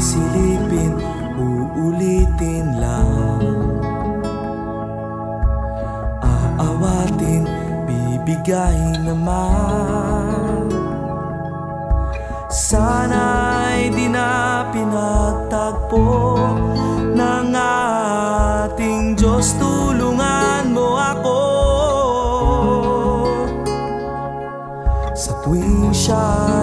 silipin, uulitin lang. Aawatin, bibigayin naman. Sana'y di na pinagtagpo ng ating Diyos. Tulungan mo ako. Sa tuwing siya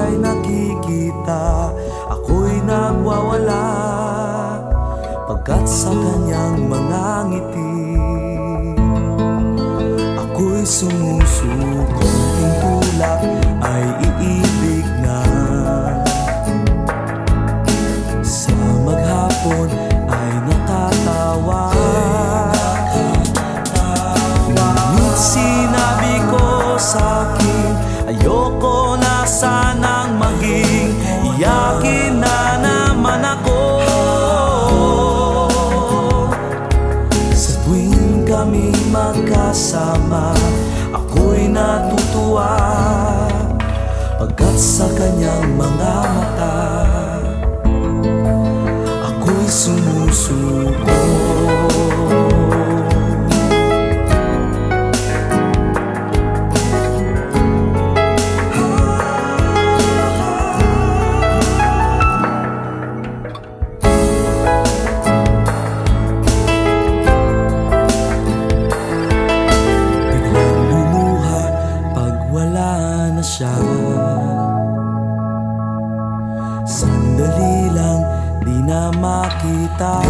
Pagkat sa kanyang mga ngiti Ako'y sumusuko. Yung tulak ay iibig magkasama Ako'y natutuwa. Pagkat sa kanyang mga mata na siya. Sandali lang di na makita